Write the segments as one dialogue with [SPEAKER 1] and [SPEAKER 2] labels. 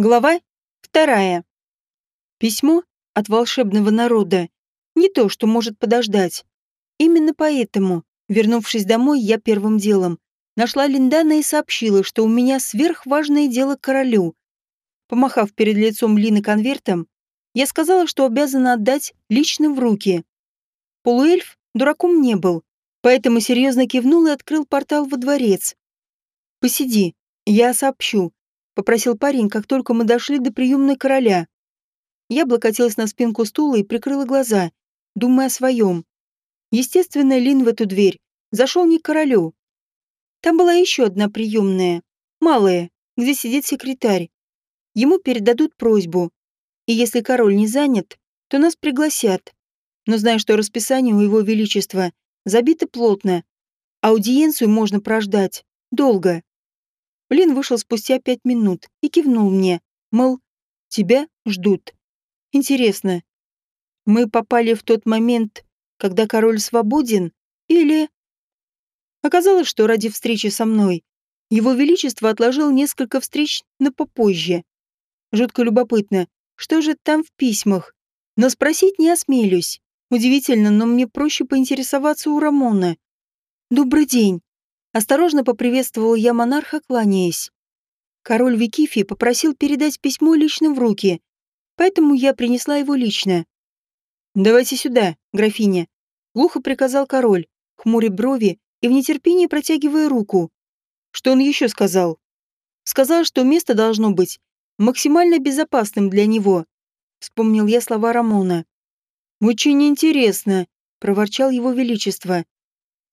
[SPEAKER 1] Глава вторая. Письмо от волшебного народа не то, что может подождать. Именно поэтому, вернувшись домой, я первым делом нашла Линдана и сообщила, что у меня сверхважное дело к королю. Помахав перед лицом Лины конвертом, я сказала, что обязана отдать лично в руки. Полуэльф дураком не был, поэтому серьезно кивнул и открыл портал во дворец. «Посиди, я сообщу», попросил парень, как только мы дошли до приемной короля. Я облокотилась на спинку стула и прикрыла глаза, думая о своем. Естественно, Лин в эту дверь зашел не к королю. Там была еще одна приемная, малая, где сидит секретарь. Ему передадут просьбу. И если король не занят, то нас пригласят. Но зная, что расписание у его величества забито плотно, аудиенцию можно прождать долго. Блин вышел спустя пять минут и кивнул мне, мол, тебя ждут. Интересно, мы попали в тот момент, когда король свободен, или... Оказалось, что ради встречи со мной его Величество отложил несколько встреч на попозже. Жутко любопытно, что же там в письмах, но спросить не осмелюсь. Удивительно, но мне проще поинтересоваться у Рамона. «Добрый день. Осторожно поприветствовал я монарха, кланяясь. Король Викифи попросил передать письмо лично в руки, поэтому я принесла его лично. «Давайте сюда, графиня», — глухо приказал король, хмуря брови и в нетерпении протягивая руку. Что он еще сказал? Сказал, что место должно быть максимально безопасным для него. Вспомнил я слова Рамона. «Очень интересно», — проворчал его величество.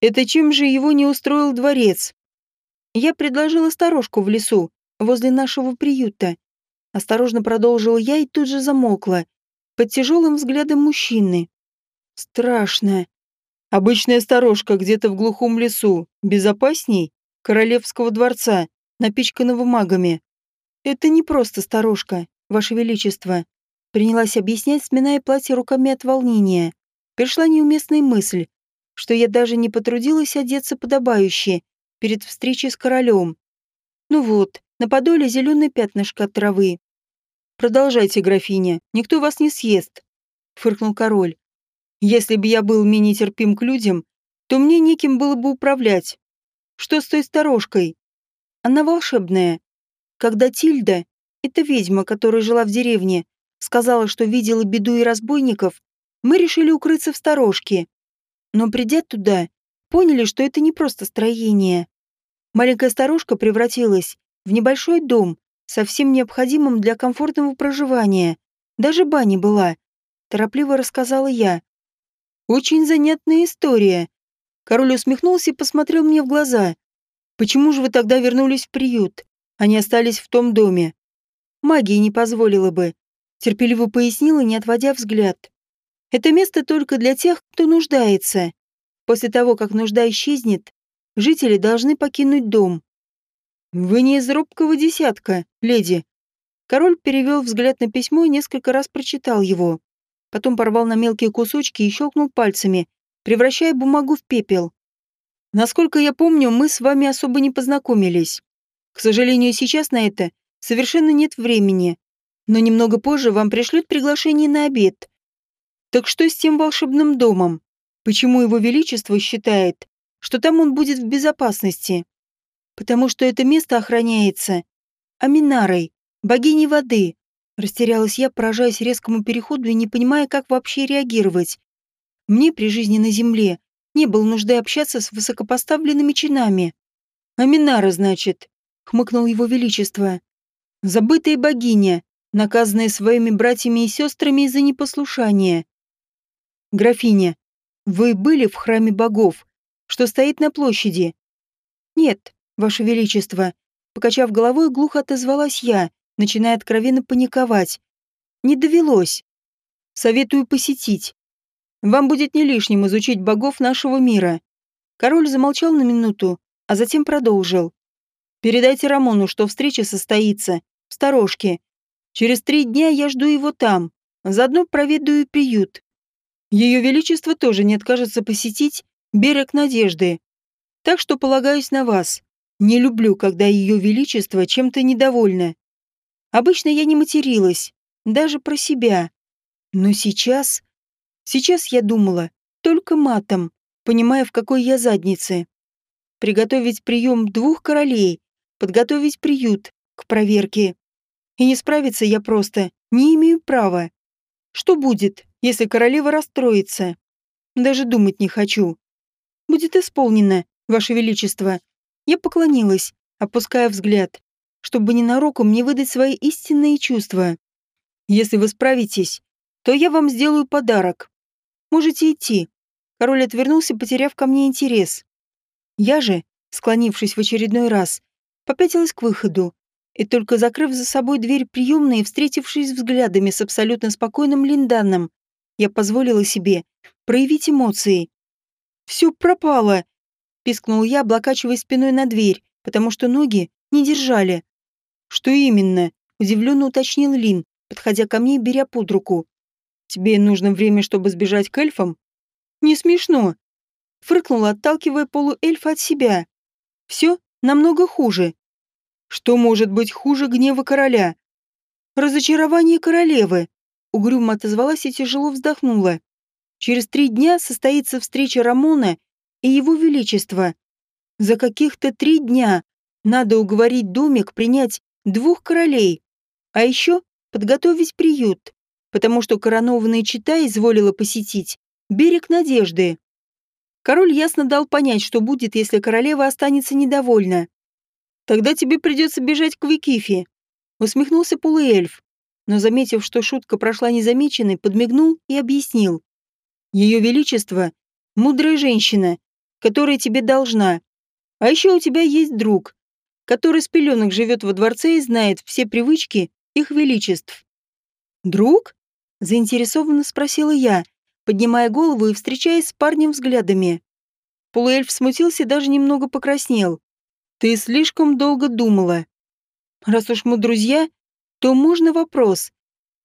[SPEAKER 1] Это чем же его не устроил дворец? Я предложила сторожку в лесу, возле нашего приюта. Осторожно продолжила я и тут же замолкла, под тяжелым взглядом мужчины. Страшно. Обычная сторожка где-то в глухом лесу, безопасней королевского дворца, напичканного магами. Это не просто сторожка, ваше величество. Принялась объяснять, сминая платье руками от волнения. Пришла неуместная мысль, что я даже не потрудилась одеться подобающе перед встречей с королем. Ну вот, на подоле зеленое пятнышко от травы. «Продолжайте, графиня, никто вас не съест», — фыркнул король. «Если бы я был менее терпим к людям, то мне неким было бы управлять. Что с той сторожкой? Она волшебная. Когда Тильда, эта ведьма, которая жила в деревне, сказала, что видела беду и разбойников, мы решили укрыться в сторожке. Но придя туда, поняли, что это не просто строение. Маленькая старушка превратилась в небольшой дом, совсем необходимым для комфортного проживания. Даже баня была. Торопливо рассказала я. Очень занятная история. Король усмехнулся и посмотрел мне в глаза. Почему же вы тогда вернулись в приют, а не остались в том доме? Магия не позволила бы. Терпеливо пояснила, не отводя взгляд. Это место только для тех, кто нуждается. После того, как нужда исчезнет, жители должны покинуть дом. Вы не из робкого десятка, леди. Король перевел взгляд на письмо и несколько раз прочитал его. Потом порвал на мелкие кусочки и щелкнул пальцами, превращая бумагу в пепел. Насколько я помню, мы с вами особо не познакомились. К сожалению, сейчас на это совершенно нет времени. Но немного позже вам пришлют приглашение на обед. Так что с тем волшебным домом? Почему его величество считает, что там он будет в безопасности? Потому что это место охраняется Аминарой, богиней воды. Растерялась я, поражаясь резкому переходу и не понимая, как вообще реагировать. Мне при жизни на земле не было нужды общаться с высокопоставленными чинами. «Аминара, значит», — хмыкнул его величество. «Забытая богиня, наказанная своими братьями и сестрами из-за непослушания. «Графиня, вы были в храме богов, что стоит на площади?» «Нет, ваше величество», — покачав головой, глухо отозвалась я, начиная откровенно паниковать. «Не довелось. Советую посетить. Вам будет не лишним изучить богов нашего мира». Король замолчал на минуту, а затем продолжил. «Передайте Рамону, что встреча состоится в сторожке. Через три дня я жду его там. Заодно проведаю приют. Ее Величество тоже не откажется посетить берег Надежды. Так что полагаюсь на вас. Не люблю, когда Ее Величество чем-то недовольно. Обычно я не материлась, даже про себя. Но сейчас... Сейчас я думала только матом, понимая, в какой я заднице. Приготовить прием двух королей, подготовить приют к проверке. И не справиться я просто не имею права. Что будет, если королева расстроится? Даже думать не хочу. Будет исполнено, Ваше Величество. Я поклонилась, опуская взгляд, чтобы ненароком не выдать свои истинные чувства. Если вы справитесь, то я вам сделаю подарок. Можете идти. Король отвернулся, потеряв ко мне интерес. Я же, склонившись в очередной раз, попятилась к выходу, и только закрыв за собой дверь приемной и встретившись взглядами с абсолютно спокойным Линданом, я позволила себе проявить эмоции. «Все пропало!» — пискнул я, облокачивая спиной на дверь, потому что ноги не держали. «Что именно?» — удивленно уточнил Лин, подходя ко мне и беря под руку. «Тебе нужно время, чтобы сбежать к эльфам?» «Не смешно!» — фыркнула, отталкивая полуэльфа от себя. «Все намного хуже. Что может быть хуже гнева короля? Разочарование королевы. Угрюмо отозвалась и тяжело вздохнула. Через три дня состоится встреча Рамона и его величества. За каких-то три дня надо уговорить домик принять двух королей, а еще подготовить приют, потому что коронованная чита изволила посетить берег Надежды. Король ясно дал понять, что будет, если королева останется недовольна. Тогда тебе придется бежать к Викифе. Усмехнулся полуэльф, но, заметив, что шутка прошла незамеченной, подмигнул и объяснил. Ее Величество — мудрая женщина, которая тебе должна. А еще у тебя есть друг, который с пеленок живет во дворце и знает все привычки их величеств. «Друг?» — заинтересованно спросила я, поднимая голову и встречаясь с парнем взглядами. Полуэльф смутился и даже немного покраснел. Ты слишком долго думала. Раз уж мы друзья, то можно вопрос.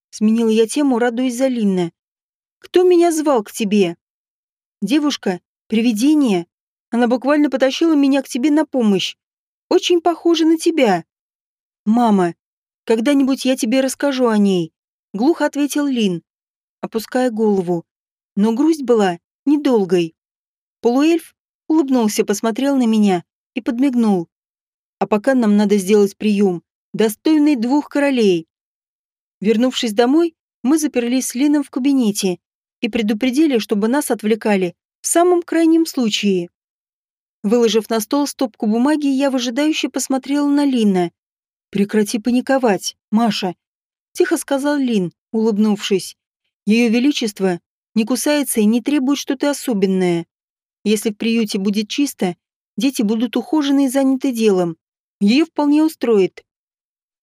[SPEAKER 1] Сменила я тему, радуясь за Линна. Кто меня звал к тебе? Девушка, привидение. Она буквально потащила меня к тебе на помощь. Очень похожа на тебя. Мама, когда-нибудь я тебе расскажу о ней. Глухо ответил Лин, опуская голову. Но грусть была недолгой. Полуэльф улыбнулся, посмотрел на меня и подмигнул. А пока нам надо сделать прием, достойный двух королей. Вернувшись домой, мы заперлись с Лином в кабинете и предупредили, чтобы нас отвлекали в самом крайнем случае. Выложив на стол стопку бумаги, я выжидающе посмотрела на Лина. «Прекрати паниковать, Маша», — тихо сказал Лин, улыбнувшись. «Ее Величество не кусается и не требует что-то особенное. Если в приюте будет чисто, Дети будут ухожены и заняты делом. Ее вполне устроит.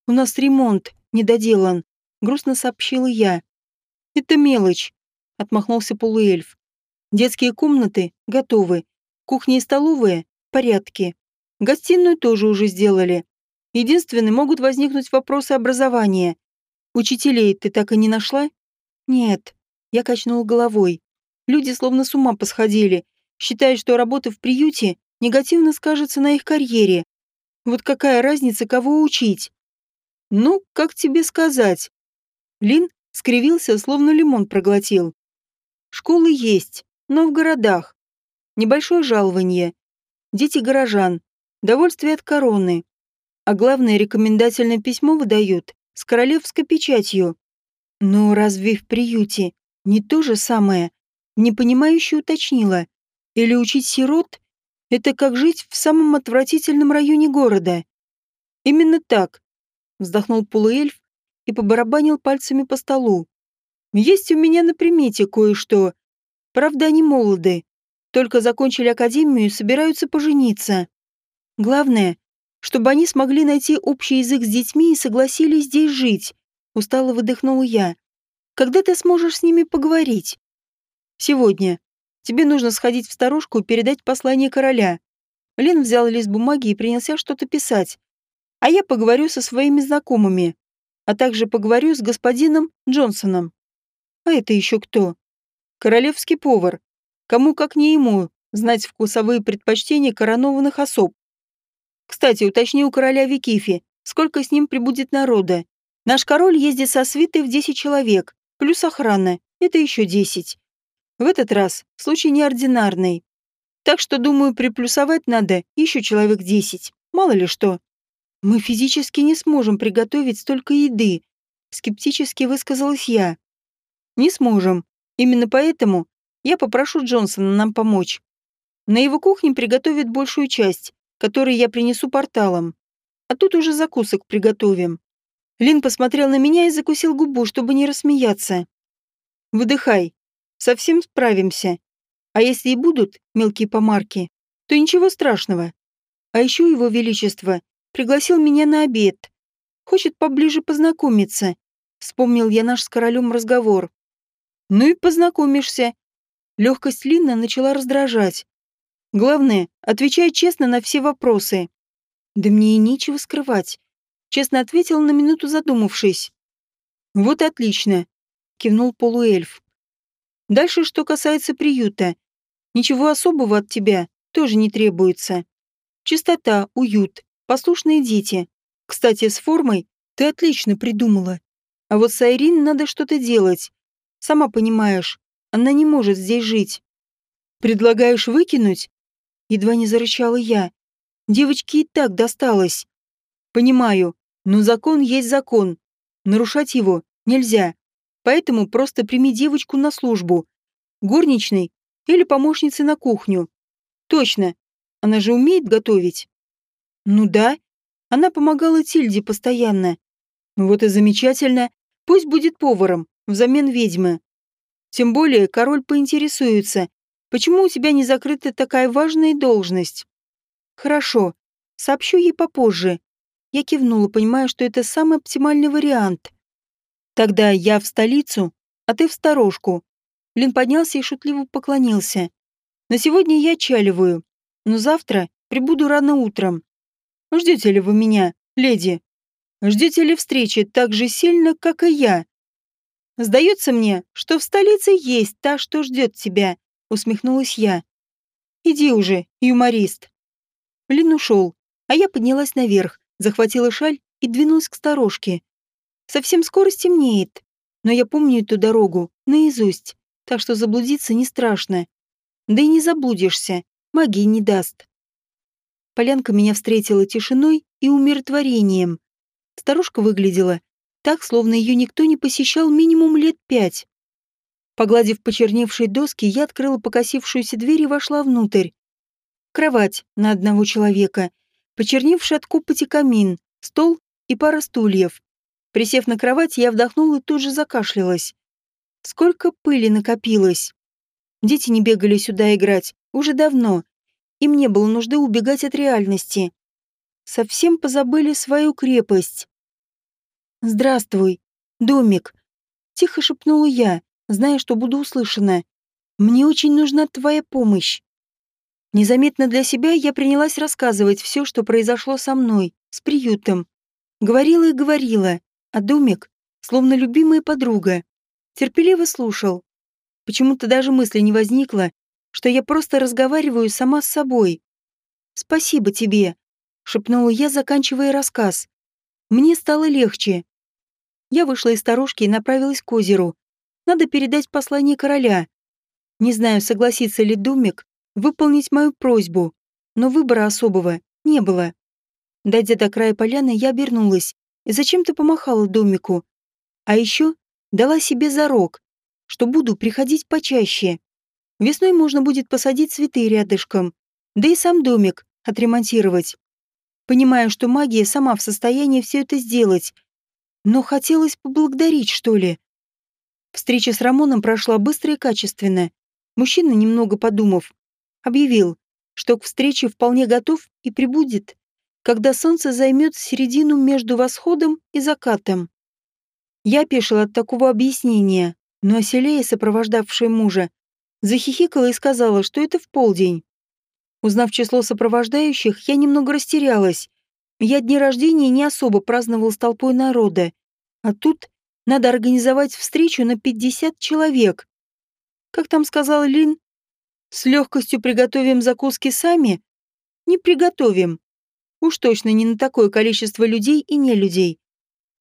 [SPEAKER 1] У нас ремонт недоделан, грустно сообщила я. Это мелочь, отмахнулся полуэльф. Детские комнаты готовы. Кухня и столовая в порядке. Гостиную тоже уже сделали. Единственное, могут возникнуть вопросы образования. Учителей ты так и не нашла? Нет. Я качнул головой. Люди словно с ума посходили, считая, что работа в приюте негативно скажется на их карьере. Вот какая разница, кого учить? Ну, как тебе сказать? Лин скривился, словно лимон проглотил. Школы есть, но в городах. Небольшое жалование. Дети горожан. Довольствие от короны. А главное, рекомендательное письмо выдают с королевской печатью. Но разве в приюте не то же самое? Непонимающе уточнила. Или учить сирот это как жить в самом отвратительном районе города. Именно так, вздохнул полуэльф и побарабанил пальцами по столу. Есть у меня на примете кое-что. Правда, они молоды. Только закончили академию и собираются пожениться. Главное, чтобы они смогли найти общий язык с детьми и согласились здесь жить. Устало выдохнула я. Когда ты сможешь с ними поговорить? Сегодня. Тебе нужно сходить в сторожку и передать послание короля». Лин взял лист бумаги и принялся что-то писать. «А я поговорю со своими знакомыми, а также поговорю с господином Джонсоном». «А это еще кто?» «Королевский повар. Кому, как не ему, знать вкусовые предпочтения коронованных особ. Кстати, уточни у короля Викифи, сколько с ним прибудет народа. Наш король ездит со свитой в 10 человек, плюс охрана, это еще 10. В этот раз случай неординарный. Так что, думаю, приплюсовать надо еще человек 10, мало ли что. Мы физически не сможем приготовить столько еды, скептически высказалась я. Не сможем. Именно поэтому я попрошу Джонсона нам помочь. На его кухне приготовят большую часть, которую я принесу порталом. А тут уже закусок приготовим. Лин посмотрел на меня и закусил губу, чтобы не рассмеяться. Выдыхай. Совсем справимся. А если и будут мелкие помарки, то ничего страшного. А еще его величество пригласил меня на обед. Хочет поближе познакомиться. Вспомнил я наш с королем разговор. Ну и познакомишься. Легкость Линна начала раздражать. Главное, отвечай честно на все вопросы. Да мне и нечего скрывать. Честно ответил на минуту задумавшись. Вот отлично. Кивнул полуэльф. Дальше, что касается приюта. Ничего особого от тебя тоже не требуется. Чистота, уют, послушные дети. Кстати, с формой ты отлично придумала. А вот с Айрин надо что-то делать. Сама понимаешь, она не может здесь жить. Предлагаешь выкинуть? Едва не зарычала я. Девочке и так досталось. Понимаю, но закон есть закон. Нарушать его нельзя. Поэтому просто прими девочку на службу. Горничной или помощницей на кухню. Точно. Она же умеет готовить. Ну да. Она помогала Тильде постоянно. Вот и замечательно. Пусть будет поваром, взамен ведьмы. Тем более король поинтересуется, почему у тебя не закрыта такая важная должность. Хорошо. Сообщу ей попозже. Я кивнула, понимая, что это самый оптимальный вариант. Тогда я в столицу, а ты в сторожку. Лин поднялся и шутливо поклонился. На сегодня я чаливаю, но завтра прибуду рано утром. Ждете ли вы меня, леди? Ждете ли встречи так же сильно, как и я? Сдается мне, что в столице есть та, что ждет тебя, усмехнулась я. Иди уже, юморист. Лин ушел, а я поднялась наверх, захватила шаль и двинулась к сторожке. Совсем скоро стемнеет, но я помню эту дорогу наизусть, так что заблудиться не страшно. Да и не заблудишься, магии не даст. Полянка меня встретила тишиной и умиротворением. Старушка выглядела так, словно ее никто не посещал минимум лет пять. Погладив почерневшие доски, я открыла покосившуюся дверь и вошла внутрь. Кровать на одного человека, почерневший от копоти камин, стол и пара стульев. Присев на кровать, я вдохнула и тут же закашлялась. Сколько пыли накопилось. Дети не бегали сюда играть уже давно. Им не было нужды убегать от реальности. Совсем позабыли свою крепость. «Здравствуй, домик», — тихо шепнула я, зная, что буду услышана. «Мне очень нужна твоя помощь». Незаметно для себя я принялась рассказывать все, что произошло со мной, с приютом. Говорила и говорила, а домик, словно любимая подруга, терпеливо слушал. Почему-то даже мысли не возникло, что я просто разговариваю сама с собой. «Спасибо тебе», — шепнула я, заканчивая рассказ. Мне стало легче. Я вышла из сторожки и направилась к озеру. Надо передать послание короля. Не знаю, согласится ли домик выполнить мою просьбу, но выбора особого не было. Дойдя до края поляны, я обернулась и зачем-то помахала домику. А еще дала себе зарок, что буду приходить почаще. Весной можно будет посадить цветы рядышком, да и сам домик отремонтировать. Понимаю, что магия сама в состоянии все это сделать, но хотелось поблагодарить, что ли. Встреча с Рамоном прошла быстро и качественно. Мужчина, немного подумав, объявил, что к встрече вполне готов и прибудет когда солнце займет середину между восходом и закатом. Я опешила от такого объяснения, но Аселея, сопровождавшая мужа, захихикала и сказала, что это в полдень. Узнав число сопровождающих, я немного растерялась. Я дни рождения не особо праздновал с толпой народа, а тут надо организовать встречу на 50 человек. Как там сказал Лин? С легкостью приготовим закуски сами? Не приготовим. Уж точно не на такое количество людей и не людей.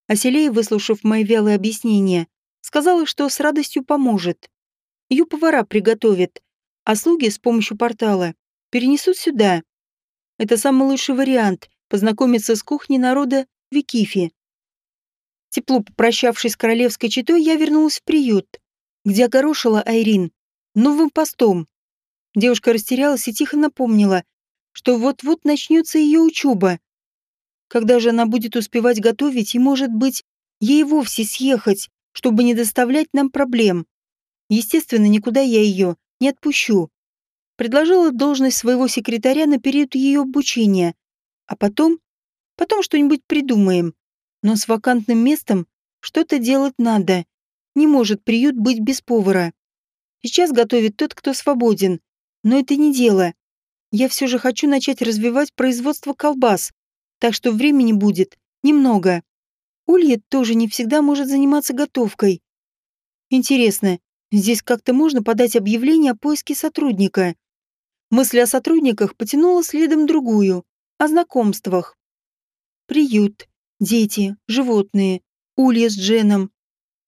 [SPEAKER 1] Аселея, выслушав мои вялые объяснения, сказала, что с радостью поможет. Ее повара приготовят, а слуги с помощью портала перенесут сюда. Это самый лучший вариант — познакомиться с кухней народа Викифи. Тепло попрощавшись с королевской четой, я вернулась в приют, где огорошила Айрин новым постом. Девушка растерялась и тихо напомнила, что вот-вот начнется ее учеба. Когда же она будет успевать готовить и, может быть, ей вовсе съехать, чтобы не доставлять нам проблем? Естественно, никуда я ее не отпущу. Предложила должность своего секретаря на период ее обучения, а потом... Потом что-нибудь придумаем. Но с вакантным местом что-то делать надо. Не может приют быть без повара. Сейчас готовит тот, кто свободен. Но это не дело. Я все же хочу начать развивать производство колбас, так что времени будет немного. Улья тоже не всегда может заниматься готовкой. Интересно, здесь как-то можно подать объявление о поиске сотрудника? Мысль о сотрудниках потянула следом другую, о знакомствах. Приют, дети, животные, Улья с Дженом.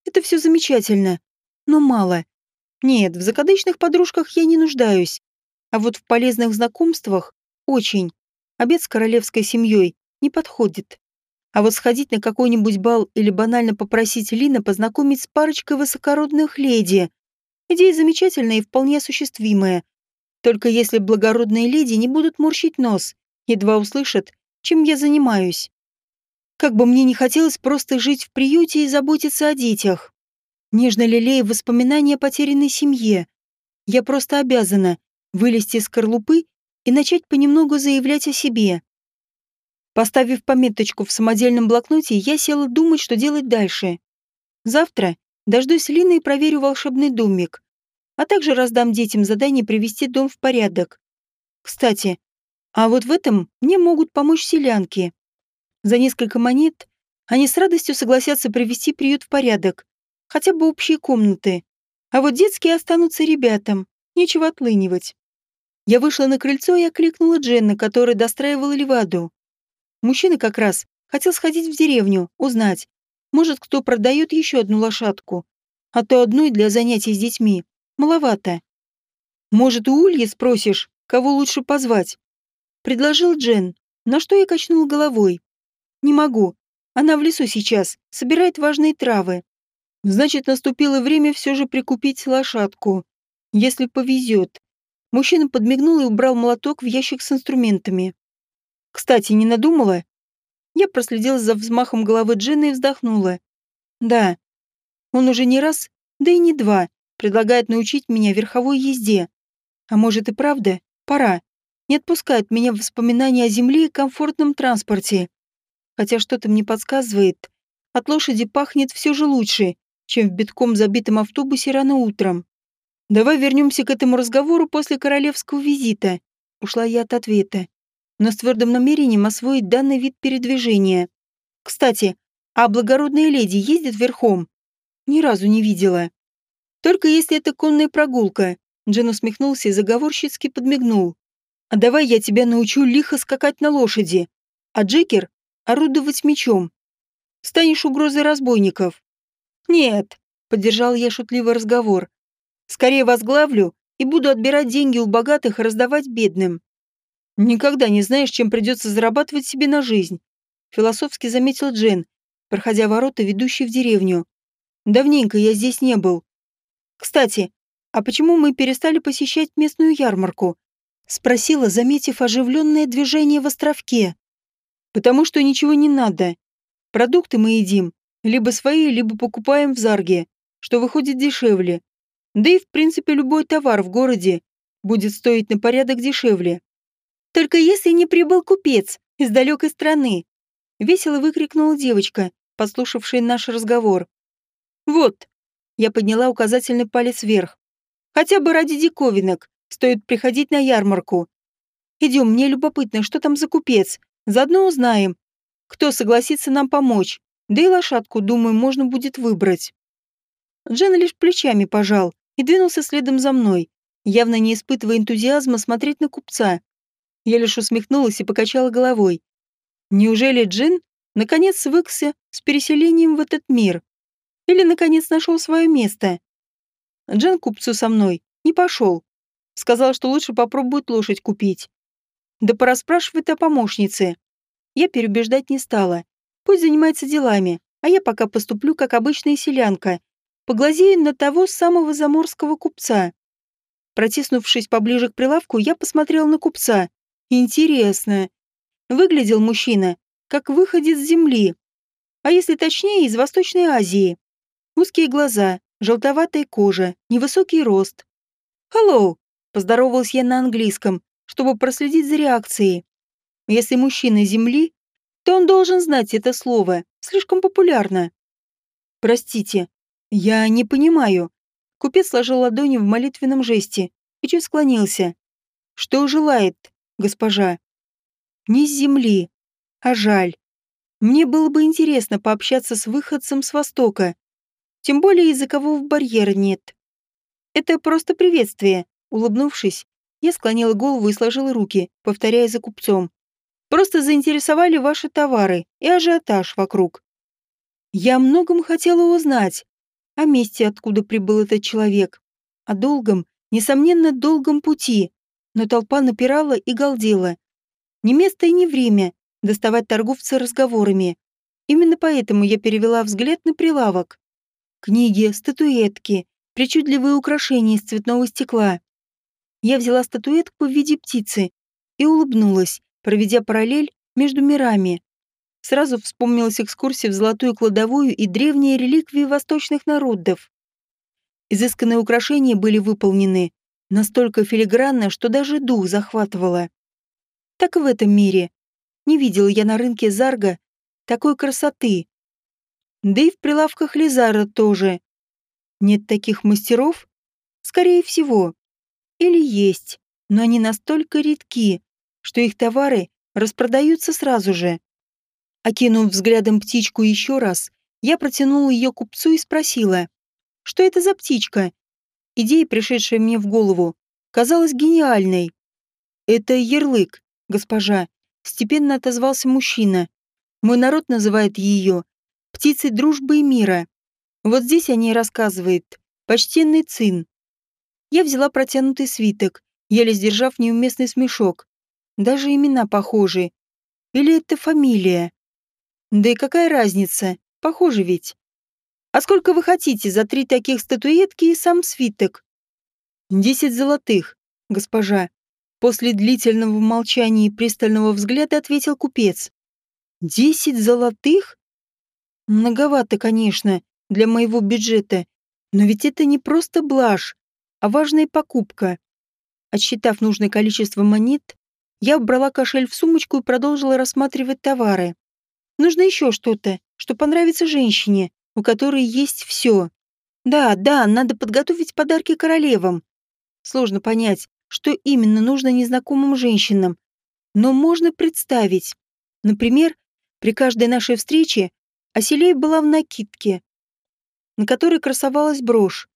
[SPEAKER 1] Это все замечательно, но мало. Нет, в закадычных подружках я не нуждаюсь. А вот в полезных знакомствах очень. Обед с королевской семьей не подходит. А вот сходить на какой-нибудь бал или банально попросить Лина познакомить с парочкой высокородных леди. Идея замечательная и вполне осуществимая. Только если благородные леди не будут морщить нос, едва услышат, чем я занимаюсь. Как бы мне не хотелось просто жить в приюте и заботиться о детях нежно лелея воспоминания о потерянной семье. Я просто обязана вылезти из скорлупы и начать понемногу заявлять о себе. Поставив пометочку в самодельном блокноте, я села думать, что делать дальше. Завтра дождусь Лины и проверю волшебный домик, а также раздам детям задание привести дом в порядок. Кстати, а вот в этом мне могут помочь селянки. За несколько монет они с радостью согласятся привести приют в порядок хотя бы общие комнаты. А вот детские останутся ребятам, нечего отлынивать. Я вышла на крыльцо и окликнула Дженна, которая достраивала леваду. Мужчина как раз хотел сходить в деревню, узнать, может, кто продает еще одну лошадку, а то одной для занятий с детьми маловато. Может, у Ульи спросишь, кого лучше позвать? Предложил Джен, на что я качнула головой. Не могу, она в лесу сейчас, собирает важные травы. Значит, наступило время все же прикупить лошадку. Если повезет. Мужчина подмигнул и убрал молоток в ящик с инструментами. Кстати, не надумала? Я проследила за взмахом головы Джина и вздохнула. Да, он уже не раз, да и не два, предлагает научить меня верховой езде. А может и правда, пора. Не отпускает меня воспоминания о земле и комфортном транспорте. Хотя что-то мне подсказывает, от лошади пахнет все же лучше, чем в битком забитом автобусе рано утром. Давай вернемся к этому разговору после королевского визита. Ушла я от ответа, но с твердым намерением освоить данный вид передвижения. Кстати, а благородная леди ездит верхом? Ни разу не видела. Только если это конная прогулка. Джен усмехнулся и заговорщицки подмигнул. А давай я тебя научу лихо скакать на лошади, а Джекер — орудовать мечом. Станешь угрозой разбойников. «Нет», — поддержал я шутливый разговор. «Скорее возглавлю и буду отбирать деньги у богатых и раздавать бедным». «Никогда не знаешь, чем придется зарабатывать себе на жизнь», — философски заметил Джен, проходя ворота, ведущие в деревню. «Давненько я здесь не был. Кстати, а почему мы перестали посещать местную ярмарку?» — спросила, заметив оживленное движение в островке. «Потому что ничего не надо. Продукты мы едим либо свои, либо покупаем в Зарге, что выходит дешевле. Да и в принципе любой товар в городе будет стоить на порядок дешевле. Только если не прибыл купец из далекой страны, весело выкрикнула девочка, послушавшая наш разговор. Вот, я подняла указательный палец вверх. Хотя бы ради диковинок стоит приходить на ярмарку. Идем, мне любопытно, что там за купец. Заодно узнаем, кто согласится нам помочь. Да и лошадку, думаю, можно будет выбрать. Джен лишь плечами пожал и двинулся следом за мной, явно не испытывая энтузиазма смотреть на купца. Я лишь усмехнулась и покачала головой. Неужели Джин Наконец свыкся с переселением в этот мир. Или, наконец, нашел свое место. Джен купцу со мной не пошел. Сказал, что лучше попробует лошадь купить. Да пораспрашивает о помощнице. Я переубеждать не стала. Пусть занимается делами, а я пока поступлю как обычная селянка. Поглазею на того самого заморского купца. Протиснувшись поближе к прилавку, я посмотрел на купца. Интересно. Выглядел мужчина, как выходец с земли. А если точнее, из Восточной Азии. Узкие глаза, желтоватая кожа, невысокий рост. «Hello!» – поздоровалась я на английском, чтобы проследить за реакцией. Если мужчина Земли, то он должен знать это слово, слишком популярно. «Простите, я не понимаю». Купец сложил ладони в молитвенном жесте и чуть склонился. «Что желает, госпожа?» «Не с земли, а жаль. Мне было бы интересно пообщаться с выходцем с Востока, тем более языкового барьера нет. Это просто приветствие. Улыбнувшись, я склонила голову и сложила руки, повторяя за купцом. Просто заинтересовали ваши товары и ажиотаж вокруг. Я многом хотела узнать. О месте, откуда прибыл этот человек. О долгом, несомненно, долгом пути. Но толпа напирала и галдела. Ни место и ни время доставать торговца разговорами. Именно поэтому я перевела взгляд на прилавок. Книги, статуэтки, причудливые украшения из цветного стекла. Я взяла статуэтку в виде птицы и улыбнулась, проведя параллель между мирами. Сразу вспомнилась экскурсия в золотую кладовую и древние реликвии восточных народов. Изысканные украшения были выполнены настолько филигранно, что даже дух захватывало. Так и в этом мире. Не видел я на рынке Зарга такой красоты. Да и в прилавках Лизара тоже. Нет таких мастеров? Скорее всего. Или есть, но они настолько редки, что их товары распродаются сразу же. Окинув взглядом птичку еще раз, я протянула ее купцу и спросила, что это за птичка? Идея, пришедшая мне в голову, казалась гениальной. «Это ярлык, госпожа», — степенно отозвался мужчина. «Мой народ называет ее птицей дружбы и мира. Вот здесь о ней рассказывает почтенный цин. Я взяла протянутый свиток, еле сдержав неуместный смешок. Даже имена похожи. Или это фамилия? Да и какая разница? Похоже ведь. А сколько вы хотите за три таких статуэтки и сам свиток? Десять золотых, госпожа. После длительного молчания и пристального взгляда ответил купец. Десять золотых? Многовато, конечно, для моего бюджета, но ведь это не просто блажь, а важная покупка. Отсчитав нужное количество монет, я убрала кошель в сумочку и продолжила рассматривать товары. Нужно еще что-то, что понравится женщине, у которой есть все. Да, да, надо подготовить подарки королевам. Сложно понять, что именно нужно незнакомым женщинам, но можно представить. Например, при каждой нашей встрече Аселей была в накидке, на которой красовалась брошь,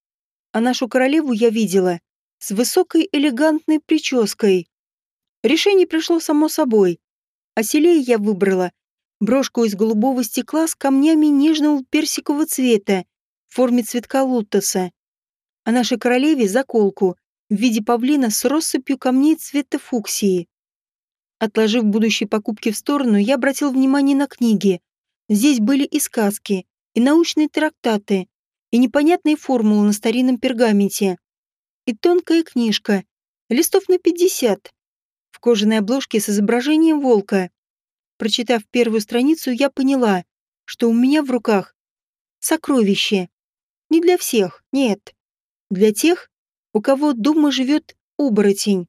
[SPEAKER 1] а нашу королеву я видела с высокой элегантной прической. Решение пришло само собой. Аселей я выбрала брошку из голубого стекла с камнями нежного персикового цвета в форме цветка лотоса, а нашей королеве заколку в виде павлина с россыпью камней цвета фуксии. Отложив будущие покупки в сторону, я обратил внимание на книги, Здесь были и сказки, и научные трактаты, и непонятные формулы на старинном пергаменте, и тонкая книжка, листов на пятьдесят, в кожаной обложке с изображением волка. Прочитав первую страницу, я поняла, что у меня в руках сокровище. Не для всех, нет. Для тех, у кого дома живет оборотень,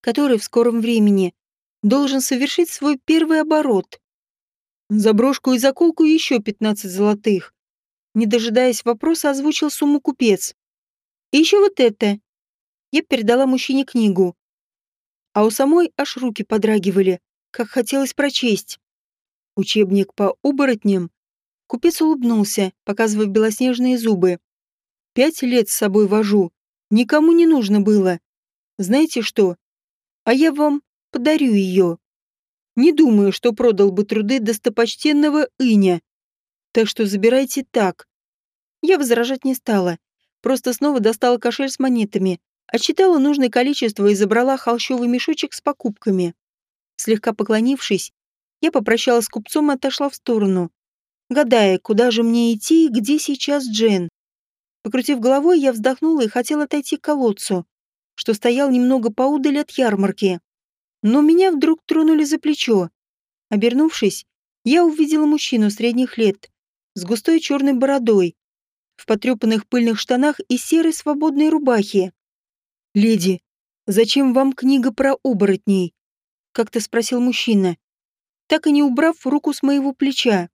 [SPEAKER 1] который в скором времени должен совершить свой первый оборот. За брошку и заколку еще пятнадцать золотых. Не дожидаясь вопроса, озвучил сумму купец. И еще вот это. Я передала мужчине книгу. А у самой аж руки подрагивали, как хотелось прочесть. Учебник по оборотням. Купец улыбнулся, показывая белоснежные зубы. Пять лет с собой вожу. Никому не нужно было. Знаете что? А я вам подарю ее. Не думаю, что продал бы труды достопочтенного Иня. Так что забирайте так. Я возражать не стала. Просто снова достала кошель с монетами, отсчитала нужное количество и забрала холщовый мешочек с покупками. Слегка поклонившись, я попрощалась с купцом и отошла в сторону, гадая, куда же мне идти и где сейчас Джен. Покрутив головой, я вздохнула и хотела отойти к колодцу, что стоял немного поудаль от ярмарки. Но меня вдруг тронули за плечо. Обернувшись, я увидела мужчину средних лет, с густой черной бородой, в потрепанных пыльных штанах и серой свободной рубахе. «Леди, зачем вам книга про оборотней?» — как-то спросил мужчина, так и не убрав руку с моего плеча.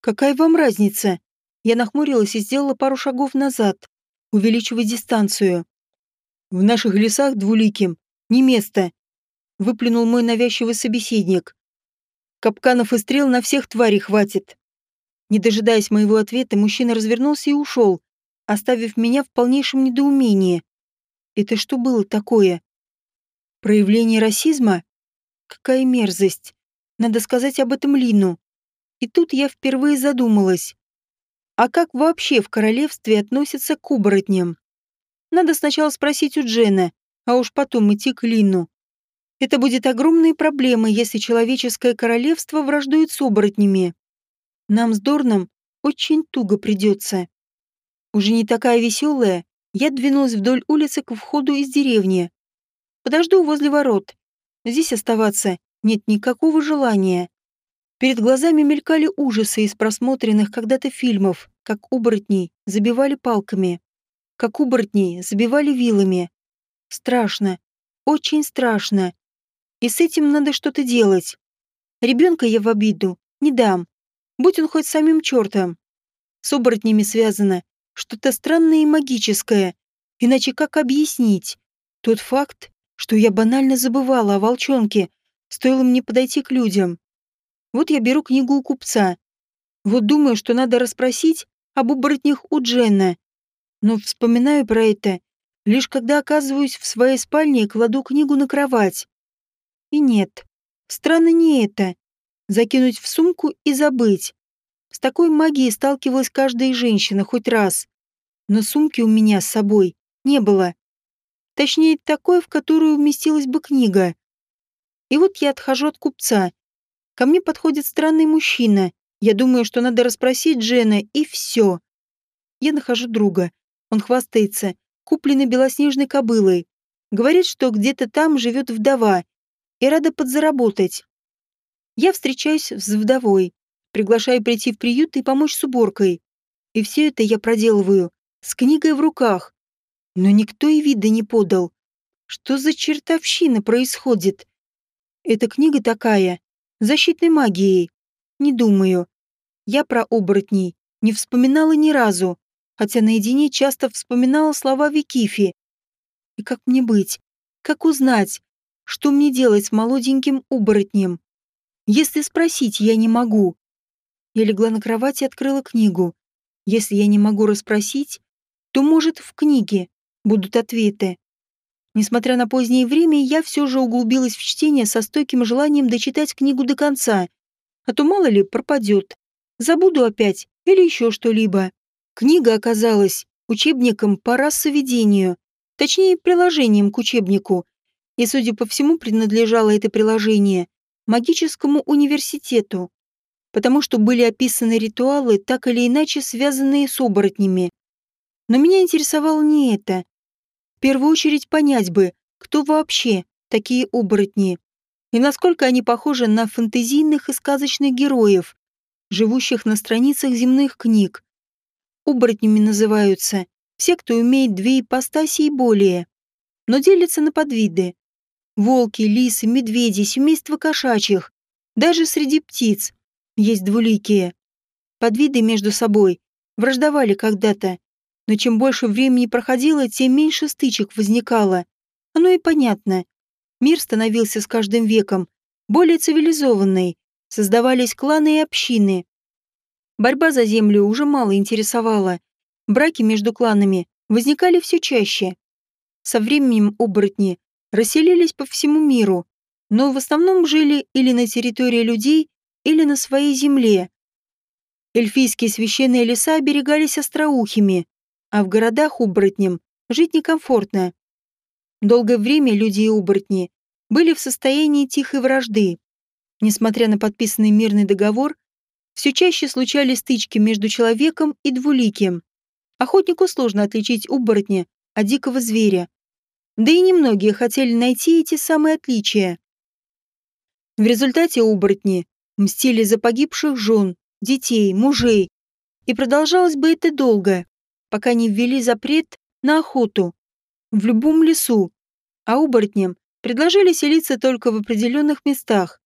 [SPEAKER 1] «Какая вам разница?» Я нахмурилась и сделала пару шагов назад, увеличивая дистанцию. «В наших лесах двуликим не место», — выплюнул мой навязчивый собеседник. «Капканов и стрел на всех тварей хватит». Не дожидаясь моего ответа, мужчина развернулся и ушел, оставив меня в полнейшем недоумении. Это что было такое? Проявление расизма? Какая мерзость. Надо сказать об этом Лину. И тут я впервые задумалась. А как вообще в королевстве относятся к оборотням? Надо сначала спросить у Джена, а уж потом идти к Лину. Это будет огромной проблемой, если человеческое королевство враждует с оборотнями. Нам с Дорном очень туго придется. Уже не такая веселая, я двинулась вдоль улицы к входу из деревни. Подожду возле ворот. Здесь оставаться нет никакого желания. Перед глазами мелькали ужасы из просмотренных когда-то фильмов, как оборотней забивали палками, как оборотней забивали вилами. Страшно, очень страшно. И с этим надо что-то делать. Ребенка я в обиду не дам, будь он хоть самим чертом. С оборотнями связано что-то странное и магическое, иначе как объяснить тот факт, что я банально забывала о волчонке, стоило мне подойти к людям. Вот я беру книгу у купца. Вот думаю, что надо расспросить об оборотнях у Дженна. Но вспоминаю про это, лишь когда оказываюсь в своей спальне и кладу книгу на кровать. И нет, странно не это. Закинуть в сумку и забыть. С такой магией сталкивалась каждая женщина хоть раз. Но сумки у меня с собой не было. Точнее, такой, в которую вместилась бы книга. И вот я отхожу от купца Ко мне подходит странный мужчина. Я думаю, что надо расспросить Джена, и все. Я нахожу друга. Он хвастается, купленный белоснежной кобылой. Говорит, что где-то там живет вдова и рада подзаработать. Я встречаюсь с вдовой, приглашаю прийти в приют и помочь с уборкой. И все это я проделываю, с книгой в руках. Но никто и вида не подал. Что за чертовщина происходит? Эта книга такая, защитной магией. Не думаю. Я про оборотней не вспоминала ни разу, хотя наедине часто вспоминала слова Викифи. И как мне быть? Как узнать, что мне делать с молоденьким оборотнем? Если спросить, я не могу. Я легла на кровать и открыла книгу. Если я не могу расспросить, то, может, в книге будут ответы. Несмотря на позднее время, я все же углубилась в чтение со стойким желанием дочитать книгу до конца. А то мало ли пропадет. Забуду опять или еще что-либо. Книга оказалась учебником по рассоведению, точнее, приложением к учебнику. И, судя по всему, принадлежало это приложение магическому университету, потому что были описаны ритуалы, так или иначе связанные с оборотнями. Но меня интересовало не это первую очередь понять бы, кто вообще такие оборотни, и насколько они похожи на фэнтезийных и сказочных героев, живущих на страницах земных книг. Оборотнями называются все, кто имеет две ипостаси и более, но делятся на подвиды. Волки, лисы, медведи, семейство кошачьих, даже среди птиц есть двуликие. Подвиды между собой враждовали когда-то, но чем больше времени проходило, тем меньше стычек возникало. Оно и понятно. Мир становился с каждым веком более цивилизованный, создавались кланы и общины. Борьба за землю уже мало интересовала. Браки между кланами возникали все чаще. Со временем оборотни расселились по всему миру, но в основном жили или на территории людей, или на своей земле. Эльфийские священные леса оберегались остроухими, а в городах оборотням жить некомфортно. Долгое время люди и оборотни были в состоянии тихой вражды. Несмотря на подписанный мирный договор, все чаще случались стычки между человеком и двуликим. Охотнику сложно отличить оборотня от дикого зверя. Да и немногие хотели найти эти самые отличия. В результате оборотни мстили за погибших жен, детей, мужей. И продолжалось бы это долго, пока не ввели запрет на охоту в любом лесу, а оборотням предложили селиться только в определенных местах.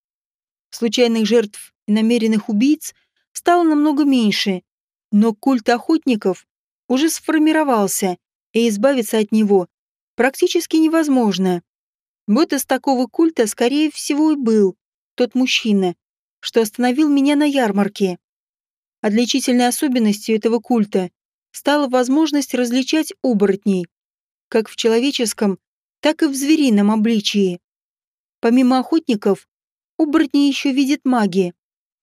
[SPEAKER 1] Случайных жертв и намеренных убийц стало намного меньше, но культ охотников уже сформировался, и избавиться от него практически невозможно. Вот из такого культа, скорее всего, и был тот мужчина, что остановил меня на ярмарке. Отличительной особенностью этого культа стала возможность различать оборотней, как в человеческом, так и в зверином обличии. Помимо охотников, оборотни еще видят маги,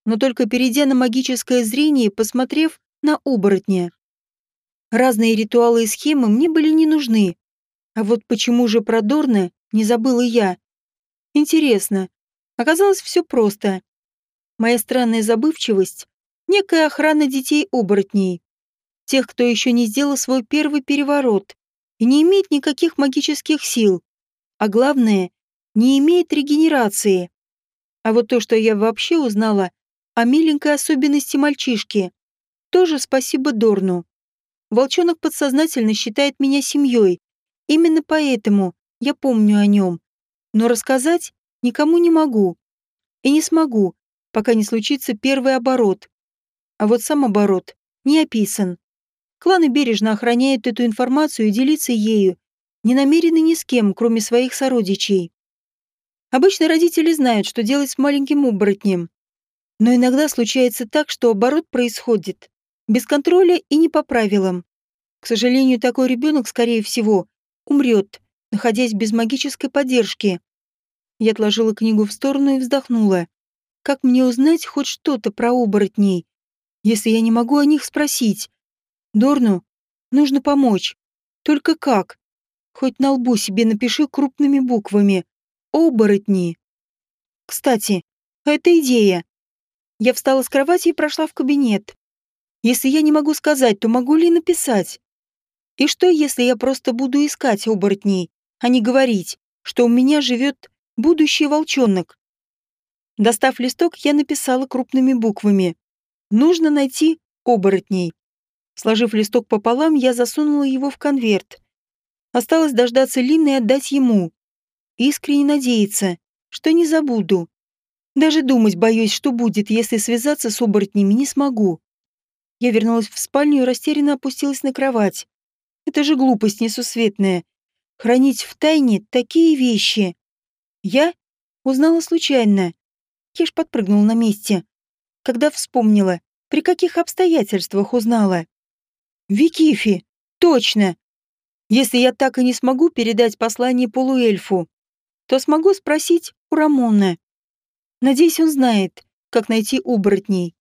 [SPEAKER 1] но только перейдя на магическое зрение, посмотрев на оборотня. Разные ритуалы и схемы мне были не нужны. А вот почему же про Дорна не забыла я? Интересно. Оказалось, все просто. Моя странная забывчивость — некая охрана детей-оборотней. Тех, кто еще не сделал свой первый переворот и не имеет никаких магических сил. А главное, не имеет регенерации. А вот то, что я вообще узнала о миленькой особенности мальчишки, тоже спасибо Дорну. Волчонок подсознательно считает меня семьей. Именно поэтому я помню о нем. Но рассказать никому не могу. И не смогу, пока не случится первый оборот. А вот сам оборот не описан. Кланы бережно охраняют эту информацию и делиться ею не намерены ни с кем, кроме своих сородичей. Обычно родители знают, что делать с маленьким оборотнем. Но иногда случается так, что оборот происходит без контроля и не по правилам. К сожалению, такой ребенок, скорее всего, умрет, находясь без магической поддержки. Я отложила книгу в сторону и вздохнула. Как мне узнать хоть что-то про оборотней, если я не могу о них спросить? Дорну нужно помочь. Только как? Хоть на лбу себе напиши крупными буквами. Оборотни. Кстати, это идея. Я встала с кровати и прошла в кабинет. Если я не могу сказать, то могу ли написать? И что, если я просто буду искать оборотней, а не говорить, что у меня живет будущий волчонок? Достав листок, я написала крупными буквами. Нужно найти оборотней. Сложив листок пополам, я засунула его в конверт. Осталось дождаться Лины и отдать ему. Искренне надеяться, что не забуду. Даже думать боюсь, что будет, если связаться с оборотнями не смогу. Я вернулась в спальню и растерянно опустилась на кровать. Это же глупость несусветная. Хранить в тайне такие вещи. Я узнала случайно. Я ж подпрыгнула на месте. Когда вспомнила, при каких обстоятельствах узнала. Викифи, точно. Если я так и не смогу передать послание полуэльфу, то смогу спросить у Рамона. Надеюсь, он знает, как найти оборотней.